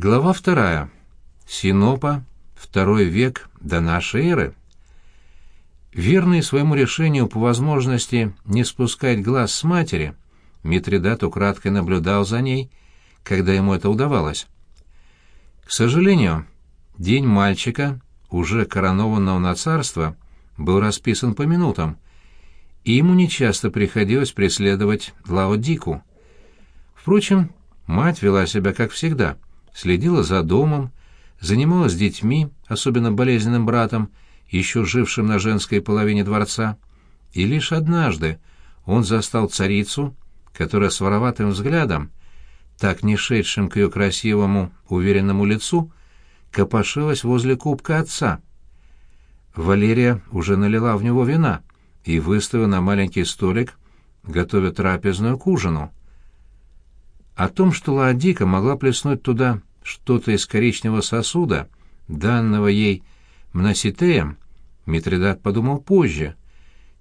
Глава вторая. Синопа. Второй век до нашей эры. Верный своему решению по возможности не спускать глаз с матери, Митридат украдкой наблюдал за ней, когда ему это удавалось. К сожалению, день мальчика, уже коронованного на царство, был расписан по минутам, и ему нечасто приходилось преследовать Лаодику. Впрочем, мать вела себя как всегда — следила за домом, занималась детьми, особенно болезненным братом, еще жившим на женской половине дворца, и лишь однажды он застал царицу, которая с вороватым взглядом, так не шедшим к ее красивому, уверенному лицу, копошилась возле кубка отца. Валерия уже налила в него вина и выставила на маленький столик, готовя трапезную к ужину. О том, что Ладика могла плеснуть туда что-то из коричневого сосуда, данного ей Мноситеем, Митридат подумал позже,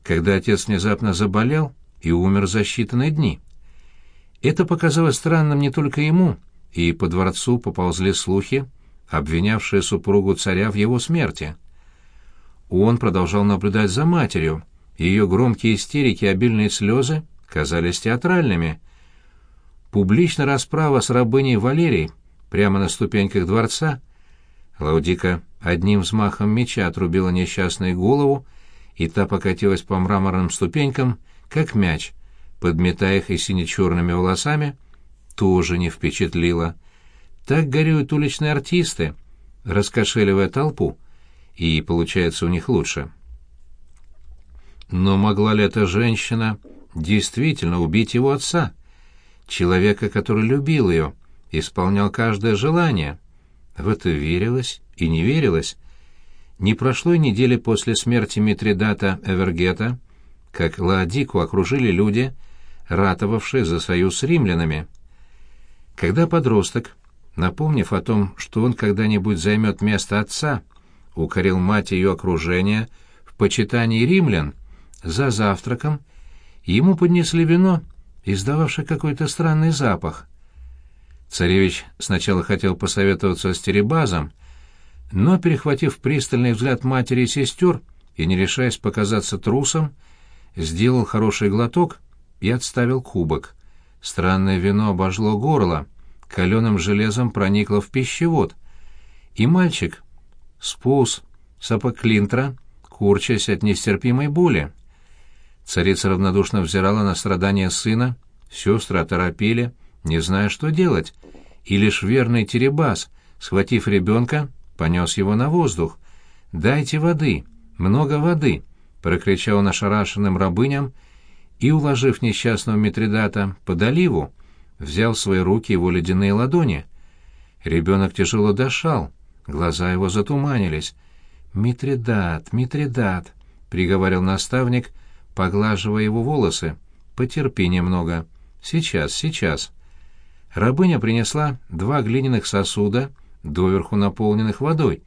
когда отец внезапно заболел и умер за считанные дни. Это показалось странным не только ему, и по дворцу поползли слухи, обвинявшие супругу царя в его смерти. Он продолжал наблюдать за матерью, ее громкие истерики и обильные слезы казались театральными. Публичная расправа с рабыней Валерией прямо на ступеньках дворца, Лаудика одним взмахом меча отрубила несчастной голову, и та покатилась по мраморным ступенькам, как мяч, подметая их и сине-черными волосами, тоже не впечатлила. Так горюют уличные артисты, раскошеливая толпу, и получается у них лучше. Но могла ли эта женщина действительно убить его отца, человека, который любил ее, — исполнял каждое желание. В это верилось и не верилось. Не прошло и недели после смерти Митридата Эвергета, как Лаодику окружили люди, ратовавшие за союз с римлянами. Когда подросток, напомнив о том, что он когда-нибудь займет место отца, укорил мать ее окружения в почитании римлян, за завтраком ему поднесли вино, издававшее какой-то странный запах — Царевич сначала хотел посоветоваться с Теребазом, но, перехватив пристальный взгляд матери и сестер и не решаясь показаться трусом, сделал хороший глоток и отставил кубок. Странное вино обожгло горло, каленым железом проникло в пищевод, и мальчик сполз с апоклинтра, курчась от нестерпимой боли. Царица равнодушно взирала на страдания сына, сестры оторопели — не зная, что делать, и лишь верный Теребас, схватив ребенка, понес его на воздух. «Дайте воды, много воды!» — прокричал он ошарашенным рабыням и, уложив несчастного Митридата под оливу, взял в свои руки его ледяные ладони. Ребенок тяжело дышал, глаза его затуманились. «Митридат, Митридат!» — приговорил наставник, поглаживая его волосы. «Потерпи немного. Сейчас, сейчас». Рабыня принесла два глиняных сосуда, доверху наполненных водой,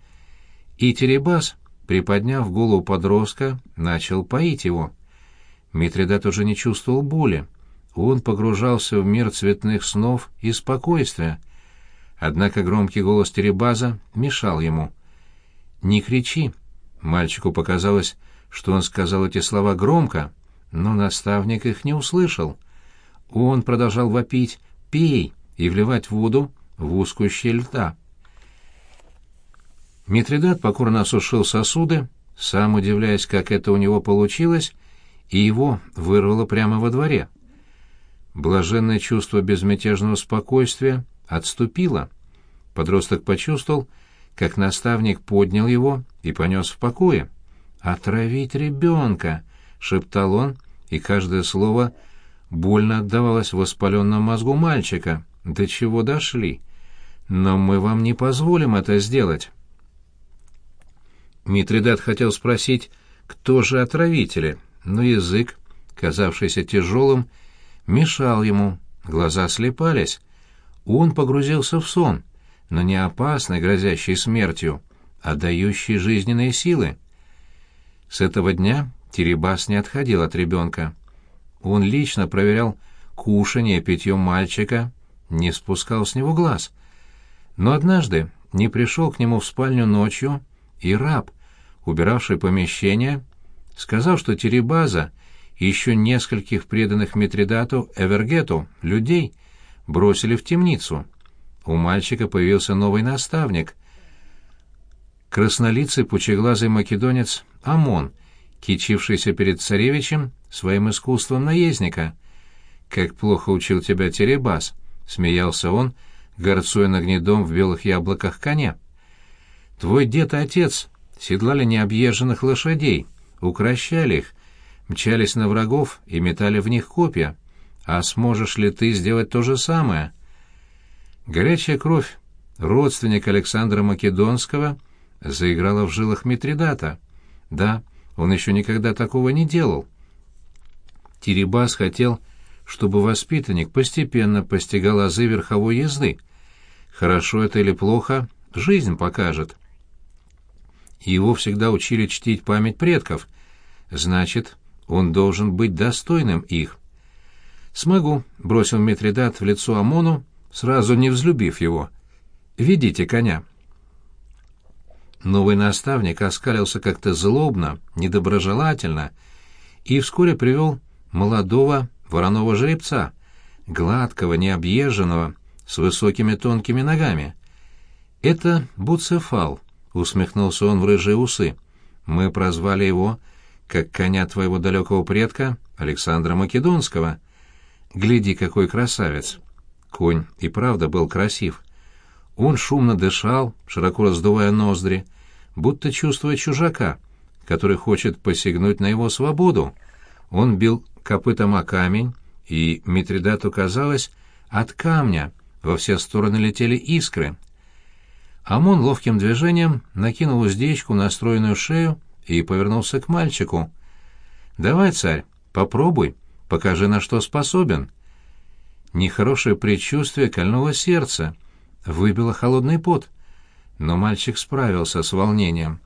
и Теребас, приподняв голову подростка, начал поить его. Митридат уже не чувствовал боли. Он погружался в мир цветных снов и спокойствия. Однако громкий голос Теребаза мешал ему. «Не кричи!» Мальчику показалось, что он сказал эти слова громко, но наставник их не услышал. Он продолжал вопить «Пей!» И вливать воду в узкую щель льда. Митридат покорно осушил сосуды, сам удивляясь, как это у него получилось, и его вырвало прямо во дворе. Блаженное чувство безмятежного спокойствия отступило. Подросток почувствовал, как наставник поднял его и понес в покое. «Отравить ребенка!» — шептал он, и каждое слово больно отдавалось в воспаленном мозгу мальчика до чего дошли. Но мы вам не позволим это сделать. Митридат хотел спросить, кто же отравители, но язык, казавшийся тяжелым, мешал ему, глаза слепались. Он погрузился в сон, но не опасный, грозящий смертью, а дающий жизненные силы. С этого дня Теребас не отходил от ребенка. Он лично проверял кушание питье мальчика, не спускал с него глаз. Но однажды не пришел к нему в спальню ночью и раб, убиравший помещение, сказал, что Теребаза и еще нескольких преданных Митридату Эвергету людей бросили в темницу. У мальчика появился новый наставник. Краснолицый пучеглазый македонец Амон, кичившийся перед царевичем своим искусством наездника. «Как плохо учил тебя Теребас!» — смеялся он, горцуя на гнедом в белых яблоках коня. «Твой дед и отец седлали необъезженных лошадей, укращали их, мчались на врагов и метали в них копья. А сможешь ли ты сделать то же самое?» Горячая кровь, родственник Александра Македонского, заиграла в жилах Митридата. Да, он еще никогда такого не делал. Тирибас хотел, чтобы воспитанник постепенно постигал азы верховой езды. Хорошо это или плохо, жизнь покажет. Его всегда учили чтить память предков. Значит, он должен быть достойным их. «Смогу», — бросил Митридат в лицо Амону, сразу не взлюбив его. «Ведите коня». Новый наставник оскалился как-то злобно, недоброжелательно и вскоре привел молодого вороного жеребца, гладкого, необъезженного, с высокими тонкими ногами. «Это Буцефал», — усмехнулся он в рыжие усы. «Мы прозвали его, как коня твоего далекого предка, Александра Македонского. Гляди, какой красавец!» Конь и правда был красив. Он шумно дышал, широко раздувая ноздри, будто чувствуя чужака, который хочет посягнуть на его свободу. Он бил копытом о камень, и Митридату казалось, от камня во все стороны летели искры. Амон ловким движением накинул уздечку на стройную шею и повернулся к мальчику. «Давай, царь, попробуй, покажи, на что способен». Нехорошее предчувствие кольнуло сердце, выбило холодный пот. Но мальчик справился с волнением.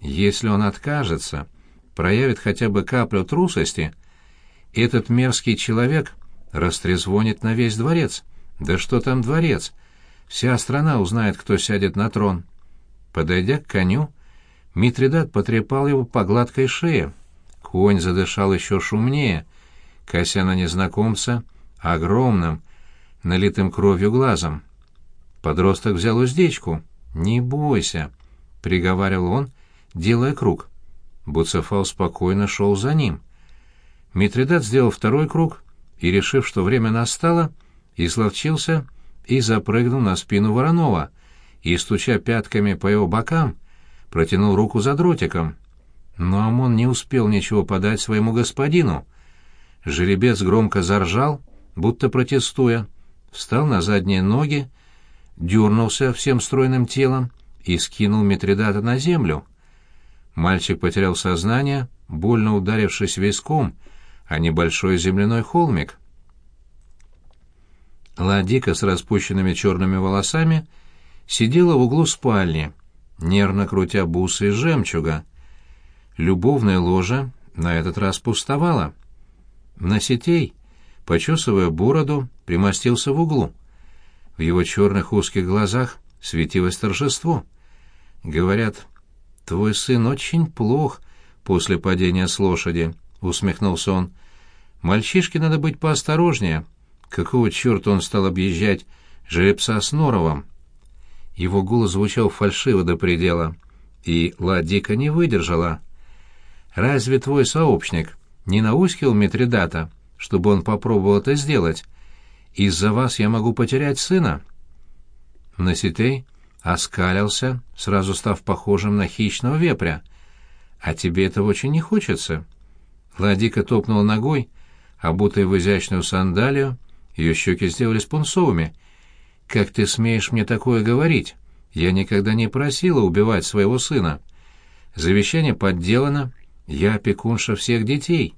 Если он откажется, проявит хотя бы каплю трусости, этот мерзкий человек растрезвонит на весь дворец. Да что там дворец? Вся страна узнает, кто сядет на трон. Подойдя к коню, Митридат потрепал его по гладкой шее. Конь задышал еще шумнее, кося на незнакомца огромным, налитым кровью глазом. Подросток взял уздечку. «Не бойся», — приговаривал он, делая круг. Буцефал спокойно шел за ним. Митридат сделал второй круг и, решив, что время настало, изловчился и запрыгнул на спину Воронова и, стуча пятками по его бокам, протянул руку за дротиком. Но Амон не успел ничего подать своему господину. Жеребец громко заржал, будто протестуя, встал на задние ноги, дернулся всем стройным телом и скинул Митридата на землю. Мальчик потерял сознание, больно ударившись виском, а небольшой земляной холмик. Ладика с распущенными черными волосами сидела в углу спальни, нервно крутя бусы из жемчуга. Любовная ложа на этот раз пустовала. На сетей почесывая бороду, примостился в углу. В его черных узких глазах светилось торжество. Говорят, твой сын очень плох после падения с лошади, усмехнулся он. Мальчишке надо быть поосторожнее. Какого черта он стал объезжать жеребца с Норовом? Его голос звучал фальшиво до предела, и Ладика не выдержала. «Разве твой сообщник не наускил Митридата?» чтобы он попробовал это сделать. Из-за вас я могу потерять сына». Наситей оскалился, сразу став похожим на хищного вепря. «А тебе этого очень не хочется?» Ладика топнула ногой, обутая в изящную сандалию, ее щеки сделались пунцовыми. «Как ты смеешь мне такое говорить? Я никогда не просила убивать своего сына. Завещание подделано, я опекунша всех детей».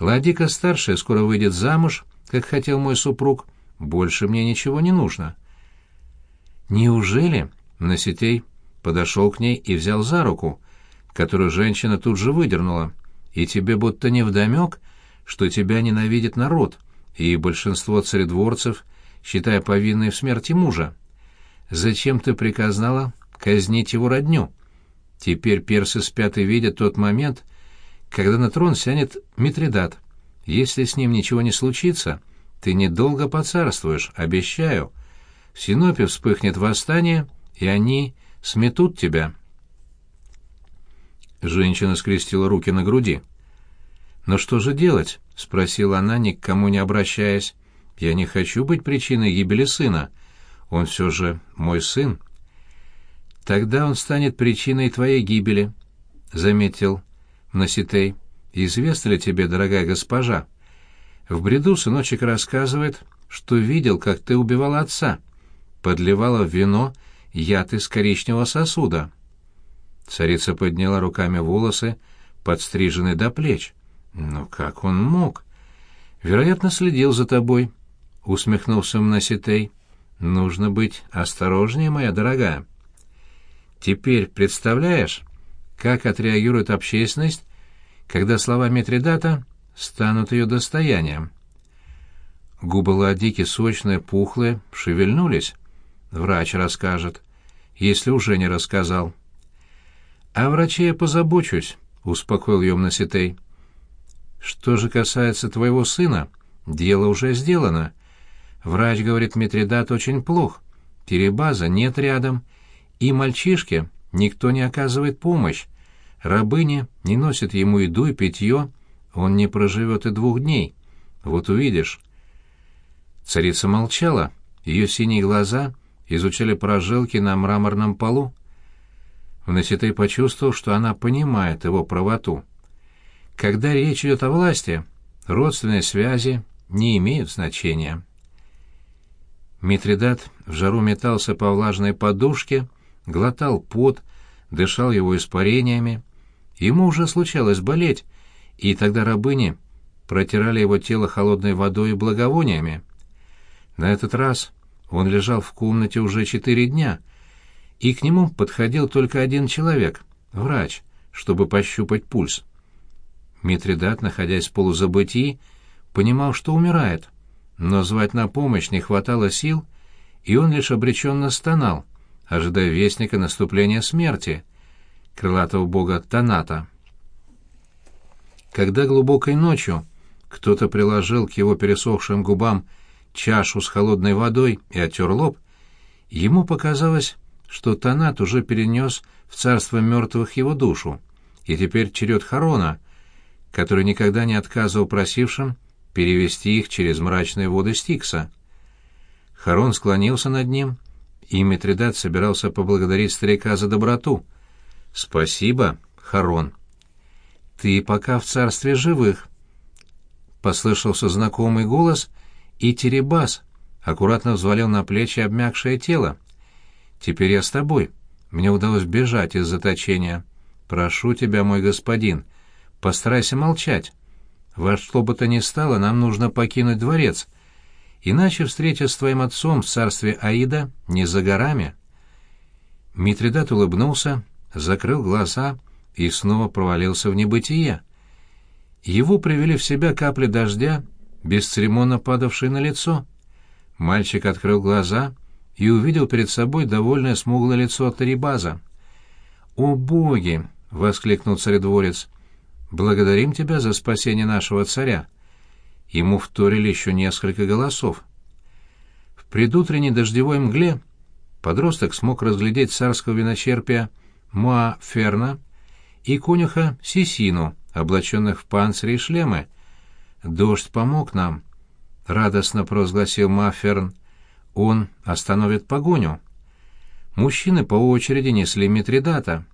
Ладика-старшая скоро выйдет замуж, как хотел мой супруг. Больше мне ничего не нужно». «Неужели?» — Насетей подошел к ней и взял за руку, которую женщина тут же выдернула. «И тебе будто невдомек, что тебя ненавидит народ, и большинство царедворцев, считая повинной в смерти мужа. зачем ты приказала казнить его родню? Теперь персы спят и видят тот момент, когда на трон сянет Митридат. Если с ним ничего не случится, ты недолго поцарствуешь, обещаю. В Синопе вспыхнет восстание, и они сметут тебя». Женщина скрестила руки на груди. «Но что же делать?» — спросила она, ни к кому не обращаясь. «Я не хочу быть причиной гибели сына. Он все же мой сын». «Тогда он станет причиной твоей гибели», — заметил Наситей. «Известно ли тебе, дорогая госпожа? В бреду сыночек рассказывает, что видел, как ты убивала отца, подливала в вино яд из коричневого сосуда». Царица подняла руками волосы, подстриженные до плеч. «Ну как он мог?» «Вероятно, следил за тобой», — усмехнулся Мнаситей. «Нужно быть осторожнее, моя дорогая». «Теперь представляешь, как отреагирует общественность, когда слова Митридата станут ее достоянием?» Губы Ладики сочные, пухлые, шевельнулись. Врач расскажет, если уже не рассказал. «О враче я позабочусь», — успокоил ее Мнаситей. «Что же касается твоего сына, дело уже сделано. Врач говорит, Митридат очень плох, Теребаза нет рядом, и мальчишке никто не оказывает помощь. Рабыни не носят ему еду и питье, он не проживет и двух дней. Вот увидишь». Царица молчала, ее синие глаза изучали прожилки на мраморном полу. Вноситый почувствовал, что она понимает его правоту. Когда речь идет о власти, родственные связи не имеют значения. Митридат в жару метался по влажной подушке, глотал пот, дышал его испарениями. Ему уже случалось болеть, и тогда рабыни протирали его тело холодной водой и благовониями. На этот раз он лежал в комнате уже четыре дня — и к нему подходил только один человек — врач, чтобы пощупать пульс. Митридат, находясь в полузабытии, понимал, что умирает, но звать на помощь не хватало сил, и он лишь обреченно стонал, ожидая вестника наступления смерти, крылатого бога Таната. Когда глубокой ночью кто-то приложил к его пересохшим губам чашу с холодной водой и оттер лоб, ему показалось, что Танат уже перенес в царство мертвых его душу, и теперь черед Харона, который никогда не отказывал просившим перевести их через мрачные воды Стикса. Харон склонился над ним, и Митридат собирался поблагодарить старика за доброту. «Спасибо, Харон. Ты пока в царстве живых». Послышался знакомый голос, и Теребас аккуратно взвалил на плечи обмякшее тело. Теперь я с тобой. Мне удалось бежать из заточения. Прошу тебя, мой господин, постарайся молчать. Во что бы то ни стало, нам нужно покинуть дворец. Иначе встреча с твоим отцом в царстве Аида не за горами. Митридат улыбнулся, закрыл глаза и снова провалился в небытие. Его привели в себя капли дождя, бесцеремонно падавшие на лицо. Мальчик открыл глаза — и увидел перед собой довольное смуглое лицо Тарибаза. «О боги!» — воскликнул царедворец. «Благодарим тебя за спасение нашего царя». Ему вторили еще несколько голосов. В предутренней дождевой мгле подросток смог разглядеть царского виночерпия Муа-Ферна и конюха Сисину, облаченных в панцири и шлемы. «Дождь помог нам», — радостно провозгласил Маферн. Он остановит погоню. Мужчины по очереди несли Митридата.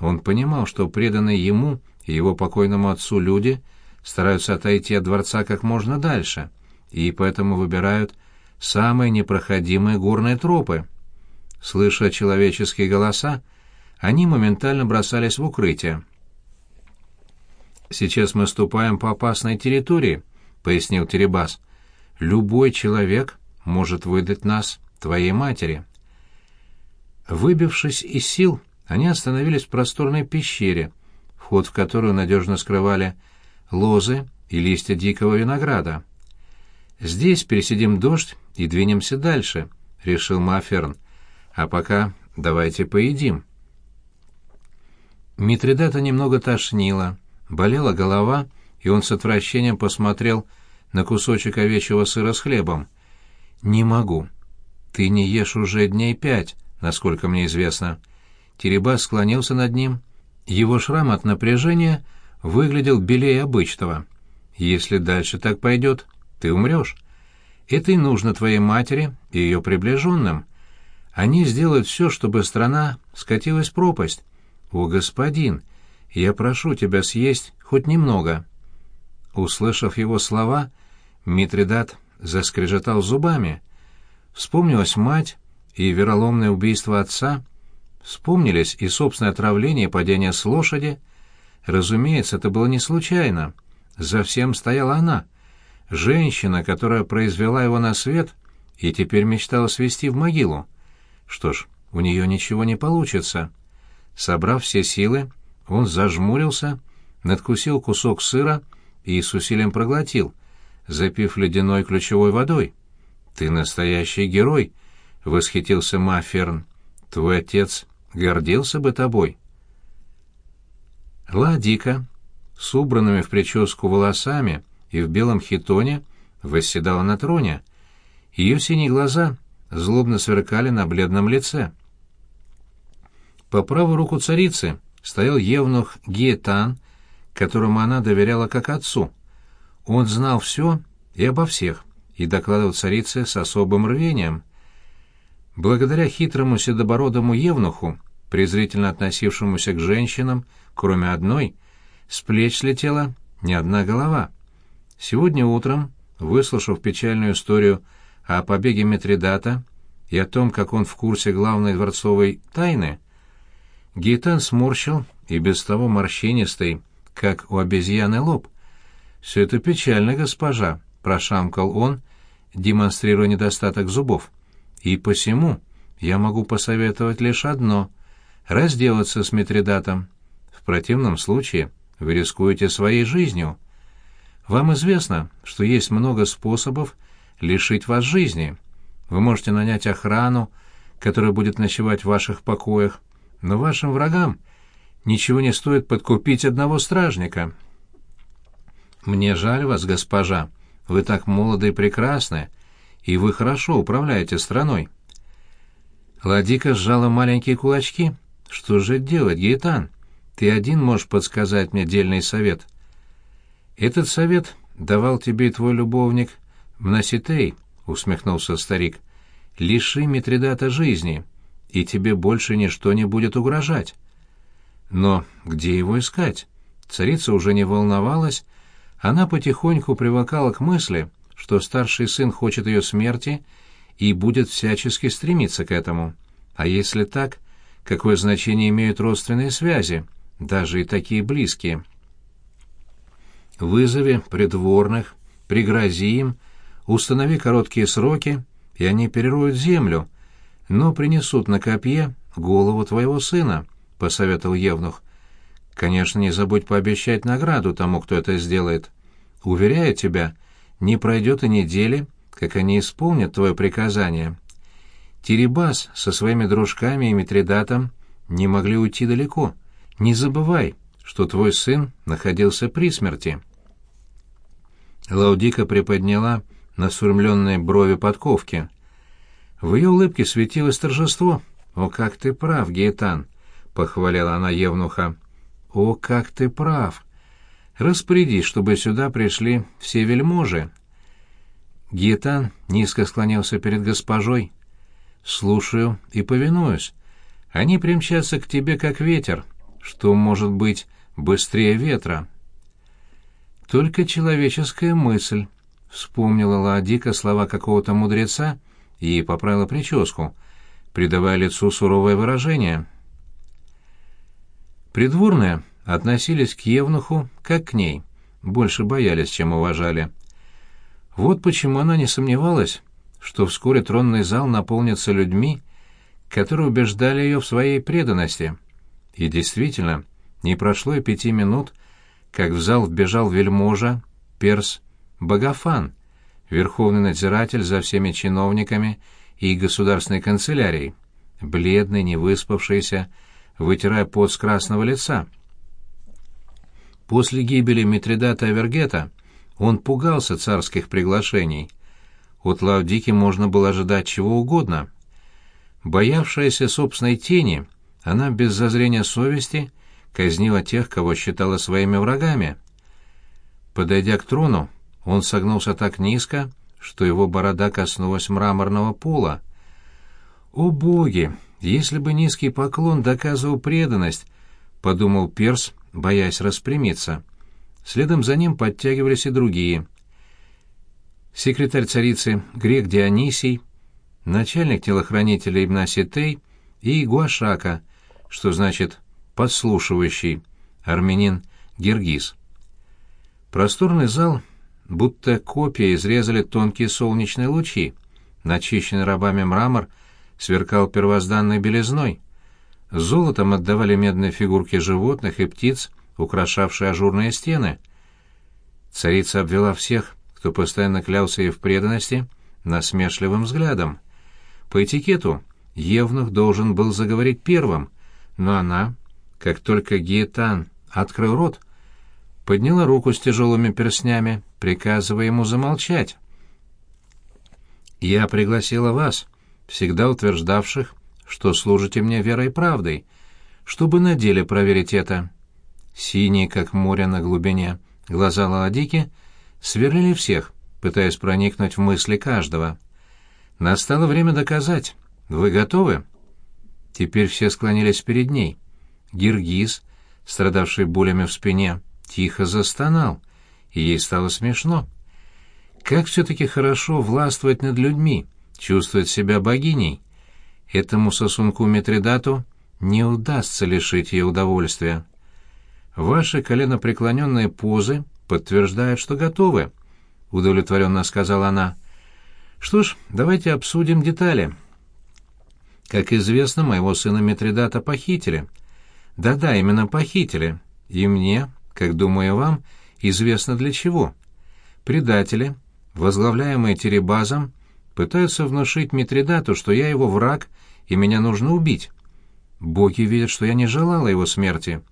Он понимал, что преданные ему и его покойному отцу люди стараются отойти от дворца как можно дальше, и поэтому выбирают самые непроходимые горные тропы. Слыша человеческие голоса, они моментально бросались в укрытие. «Сейчас мы ступаем по опасной территории», — пояснил Теребас. «Любой человек может выдать нас твоей матери». Выбившись из сил, они остановились в просторной пещере, вход в которую надежно скрывали лозы и листья дикого винограда. «Здесь пересидим дождь и двинемся дальше», — решил Маферн. А пока давайте поедим». Митридата немного тошнило, болела голова, и он с отвращением посмотрел на кусочек овечьего сыра с хлебом. «Не могу. Ты не ешь уже дней пять, насколько мне известно». Теребас склонился над ним. Его шрам от напряжения выглядел белее обычного. «Если дальше так пойдет, ты умрешь. Это и нужно твоей матери и ее приближенным. Они сделают все, чтобы страна скатилась в пропасть. О, господин, я прошу тебя съесть хоть немного». Услышав его слова, Митридат заскрежетал зубами. Вспомнилась мать и вероломное убийство отца, вспомнились и собственное отравление и падение с лошади. Разумеется, это было не случайно. За всем стояла она, женщина, которая произвела его на свет и теперь мечтала свести в могилу. Что ж, у нее ничего не получится. Собрав все силы, он зажмурился, надкусил кусок сыра и с усилием проглотил, запив ледяной ключевой водой. «Ты настоящий герой!» — восхитился Маферн. «Твой отец гордился бы тобой». Ладика, с убранными в прическу волосами и в белом хитоне, восседала на троне. Ее синие глаза злобно сверкали на бледном лице. По правую руку царицы стоял евнух Гиетан, которому она доверяла как отцу. Он знал все и обо всех, и докладывал царице с особым рвением. Благодаря хитрому седобородому евнуху, презрительно относившемуся к женщинам, кроме одной, с плеч слетела не одна голова. Сегодня утром, выслушав печальную историю о побеге Митридата и о том, как он в курсе главной дворцовой тайны, Гейтан сморщил и без того морщинистый, как у обезьяны лоб. «Все это печально, госпожа», — прошамкал он, демонстрируя недостаток зубов. «И посему я могу посоветовать лишь одно — разделаться с Митридатом. В противном случае вы рискуете своей жизнью. Вам известно, что есть много способов лишить вас жизни. Вы можете нанять охрану, которая будет ночевать в ваших покоях, но вашим врагам ничего не стоит подкупить одного стражника. Мне жаль вас, госпожа, вы так молоды и прекрасны, и вы хорошо управляете страной. Ладика сжала маленькие кулачки. Что же делать, Гейтан? Ты один можешь подсказать мне дельный совет. Этот совет давал тебе твой любовник Мнаситей, усмехнулся старик. Лиши Митридата жизни и тебе больше ничто не будет угрожать. Но где его искать? Царица уже не волновалась, она потихоньку привыкала к мысли, что старший сын хочет ее смерти и будет всячески стремиться к этому. А если так, какое значение имеют родственные связи, даже и такие близкие? Вызови придворных, пригрози им, установи короткие сроки, и они перероют землю, но принесут на копье голову твоего сына», — посоветовал Евнух. «Конечно, не забудь пообещать награду тому, кто это сделает. Уверяю тебя, не пройдет и недели, как они исполнят твое приказание». Тирибас со своими дружками и Митридатом не могли уйти далеко. Не забывай, что твой сын находился при смерти. Лаудика приподняла насурмленные брови подковки — в ее улыбке светилось торжество. «О, как ты прав, Гейтан!» — похвалила она Евнуха. «О, как ты прав! Распорядись, чтобы сюда пришли все вельможи». Гейтан низко склонился перед госпожой. «Слушаю и повинуюсь. Они примчатся к тебе, как ветер, что может быть быстрее ветра». «Только человеческая мысль», — вспомнила Ладика слова какого-то мудреца — и поправила прическу, придавая лицу суровое выражение. Придворные относились к Евнуху как к ней, больше боялись, чем уважали. Вот почему она не сомневалась, что вскоре тронный зал наполнится людьми, которые убеждали ее в своей преданности. И действительно, не прошло и пяти минут, как в зал вбежал вельможа, перс Багафан, верховный надзиратель за всеми чиновниками и государственной канцелярией. бледный, невыспавшийся, вытирая пот с красного лица. После гибели Митридата Авергета он пугался царских приглашений. От Лаудики можно было ожидать чего угодно. Боявшаяся собственной тени, она без зазрения совести казнила тех, кого считала своими врагами. Подойдя к трону, он согнулся так низко, что его борода коснулась мраморного пола. «О боги! Если бы низкий поклон доказывал преданность!» — подумал Перс, боясь распрямиться. Следом за ним подтягивались и другие. Секретарь царицы Грек Дионисий, начальник телохранителей Игнасий и Гуашака, что значит «подслушивающий», армянин Гергиз. Просторный зал, будто копия, изрезали тонкие солнечные лучи. Начищенный рабами мрамор сверкал первозданной белизной. Золотом отдавали медные фигурки животных и птиц, украшавшие ажурные стены. Царица обвела всех, кто постоянно клялся ей в преданности, насмешливым взглядом. По этикету Евнух должен был заговорить первым, но она, как только Гиетан открыл рот, подняла руку с тяжелыми перстнями, приказывая ему замолчать. «Я пригласила вас, всегда утверждавших, что служите мне верой и правдой, чтобы на деле проверить это». Синие, как море на глубине, глаза Ладики сверлили всех, пытаясь проникнуть в мысли каждого. Настало время доказать. Вы готовы? Теперь все склонились перед ней. Гиргиз, страдавший болями в спине, тихо застонал, и ей стало смешно. Как все-таки хорошо властвовать над людьми, чувствовать себя богиней. Этому сосунку Митридату не удастся лишить ее удовольствия. Ваши коленопреклоненные позы подтверждают, что готовы, удовлетворенно сказала она. Что ж, давайте обсудим детали. Как известно, моего сына Митридата похитили. Да-да, именно похитили. И мне, как думаю вам, известно для чего. Предатели, возглавляемые Теребазом, пытаются внушить Митридату, что я его враг и меня нужно убить. Боги видят, что я не желала его смерти.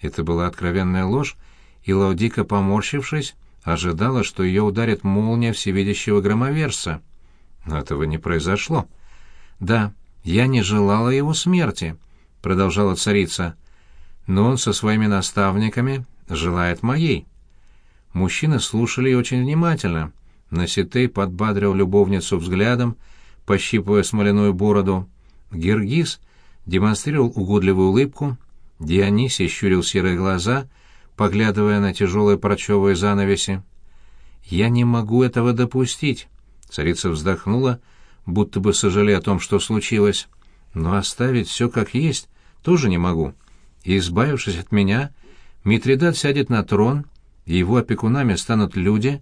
Это была откровенная ложь, и Лаудика, поморщившись, ожидала, что ее ударит молния всевидящего громоверса. Но этого не произошло. «Да, я не желала его смерти», — продолжала царица, — «но он со своими наставниками желает моей». Мужчины слушали очень внимательно. Наситей подбадрил любовницу взглядом, пощипывая смоляную бороду. Гергиз демонстрировал угодливую улыбку, Дионисий щурил серые глаза, поглядывая на тяжелые парчевые занавеси. «Я не могу этого допустить», — царица вздохнула, будто бы сожалея о том, что случилось. «Но оставить все как есть тоже не могу. избавившись от меня, Митридат сядет на трон, и его опекунами станут люди,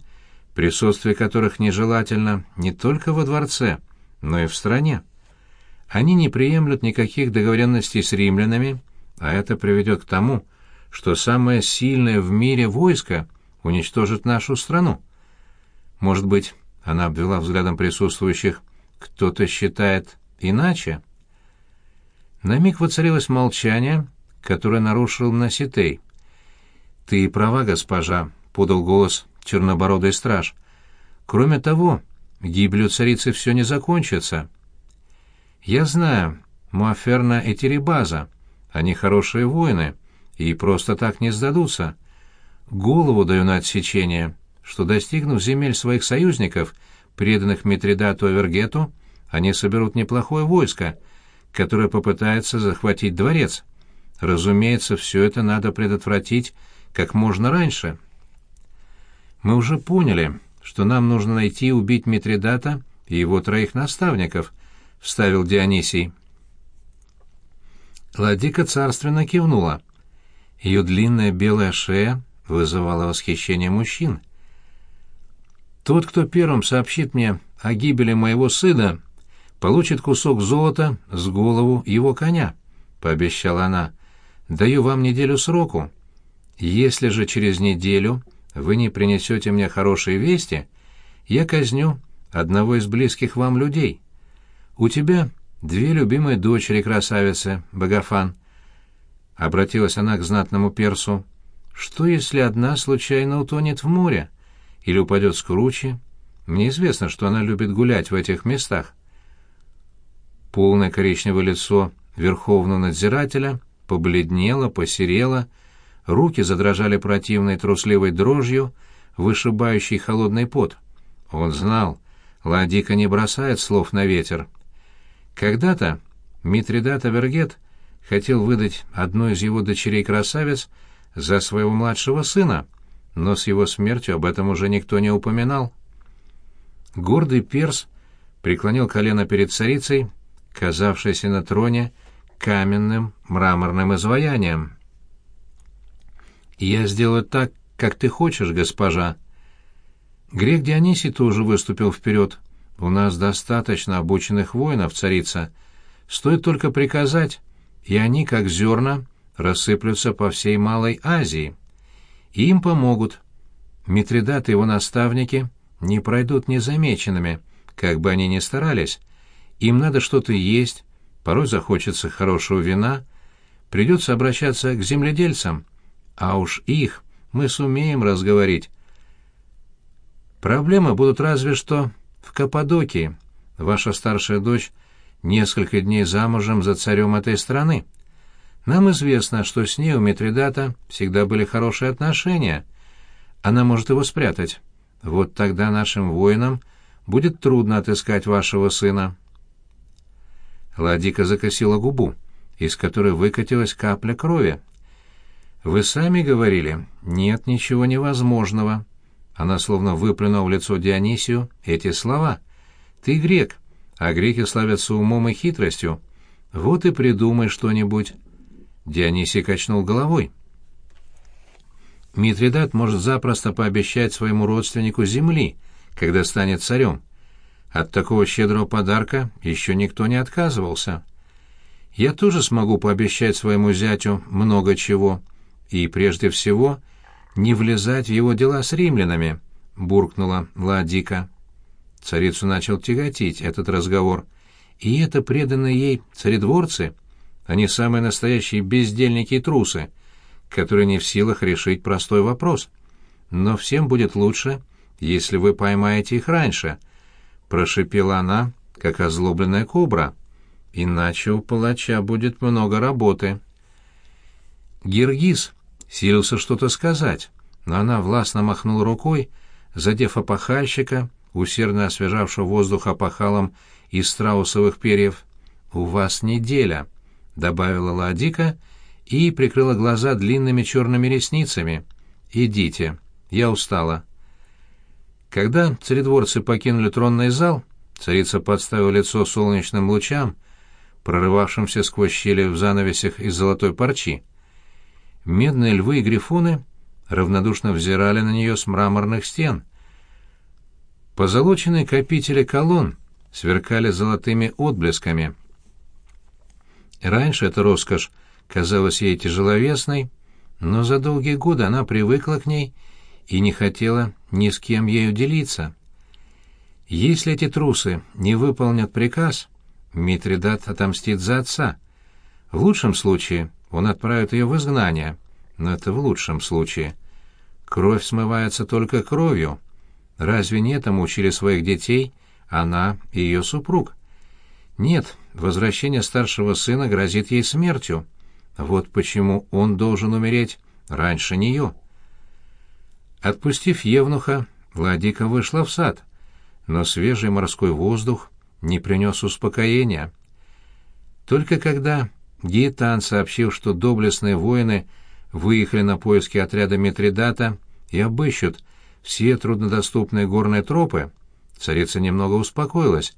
присутствие которых нежелательно не только во дворце, но и в стране. Они не приемлют никаких договоренностей с римлянами, а это приведет к тому, что самое сильное в мире войско уничтожит нашу страну. Может быть, она обвела взглядом присутствующих, кто-то считает иначе? На миг воцарилось молчание, которое нарушил Наситей. «Ты права, госпожа», — подал голос чернобородый страж. «Кроме того, гибелью царицы все не закончится». «Я знаю, Муаферна и Теребаза», они хорошие воины и просто так не сдадутся. Голову даю на отсечение, что, достигнув земель своих союзников, преданных Митридату Авергету, они соберут неплохое войско, которое попытается захватить дворец. Разумеется, все это надо предотвратить как можно раньше. Мы уже поняли, что нам нужно найти и убить Митридата и его троих наставников, — вставил Дионисий. Ладика царственно кивнула. Ее длинная белая шея вызывала восхищение мужчин. «Тот, кто первым сообщит мне о гибели моего сына, получит кусок золота с голову его коня», — пообещала она. «Даю вам неделю сроку. Если же через неделю вы не принесете мне хорошие вести, я казню одного из близких вам людей. У тебя две любимые дочери красавицы, Богофан. Обратилась она к знатному персу. Что, если одна случайно утонет в море или упадет с кручи? Мне известно, что она любит гулять в этих местах. Полное коричневое лицо верховного надзирателя побледнело, посерело, руки задрожали противной трусливой дрожью, вышибающей холодный пот. Он знал, Ладика не бросает слов на ветер. Когда-то Митридат Авергет хотел выдать одну из его дочерей-красавиц за своего младшего сына, но с его смертью об этом уже никто не упоминал. Гордый перс преклонил колено перед царицей, казавшейся на троне каменным мраморным изваянием. «Я сделаю так, как ты хочешь, госпожа». Грек Дионисий тоже выступил вперед. «У нас достаточно обученных воинов, царица. Стоит только приказать, и они, как зерна, рассыплются по всей Малой Азии. И им помогут. Митридат и его наставники не пройдут незамеченными, как бы они ни старались. Им надо что-то есть, порой захочется хорошего вина, придется обращаться к земледельцам, а уж их мы сумеем разговорить. Проблемы будут разве что в Каппадокии. Ваша старшая дочь несколько дней замужем за царем этой страны. Нам известно, что с ней у Митридата всегда были хорошие отношения. Она может его спрятать. Вот тогда нашим воинам будет трудно отыскать вашего сына». Ладика закосила губу, из которой выкатилась капля крови. «Вы сами говорили, нет ничего невозможного». Она словно выплюнула в лицо Дионисию эти слова. «Ты грек, а греки славятся умом и хитростью. Вот и придумай что-нибудь». Дионисий качнул головой. Митридат может запросто пообещать своему родственнику земли, когда станет царем. От такого щедрого подарка еще никто не отказывался. Я тоже смогу пообещать своему зятю много чего, и прежде всего не влезать в его дела с римлянами, буркнула Ладика. Царицу начал тяготить этот разговор, и это преданные ей царедворцы, они самые настоящие бездельники и трусы, которые не в силах решить простой вопрос. Но всем будет лучше, если вы поймаете их раньше, прошипела она, как озлобленная кобра. Иначе у палача будет много работы. Гиргиз силился что-то сказать, но она властно махнула рукой, задев опахальщика, усердно освежавшего воздух опахалом из страусовых перьев. «У вас неделя», — добавила Ладика и прикрыла глаза длинными черными ресницами. «Идите, я устала». Когда царедворцы покинули тронный зал, царица подставила лицо солнечным лучам, прорывавшимся сквозь щели в занавесях из золотой парчи. Медные львы и грифоны равнодушно взирали на нее с мраморных стен. Позолоченные копители колонн сверкали золотыми отблесками. Раньше эта роскошь казалась ей тяжеловесной, но за долгие годы она привыкла к ней и не хотела ни с кем ею делиться. Если эти трусы не выполнят приказ, Митридат отомстит за отца. В лучшем случае он отправит ее в изгнание, но это в лучшем случае. Кровь смывается только кровью. Разве не этому учили своих детей она и ее супруг? Нет, возвращение старшего сына грозит ей смертью. Вот почему он должен умереть раньше нее. Отпустив Евнуха, Ладика вышла в сад, но свежий морской воздух не принес успокоения. Только когда Гиетан сообщил, что доблестные воины выехали на поиски отряда Митридата и обыщут все труднодоступные горные тропы, царица немного успокоилась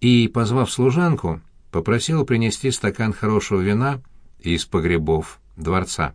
и, позвав служанку, попросила принести стакан хорошего вина из погребов дворца.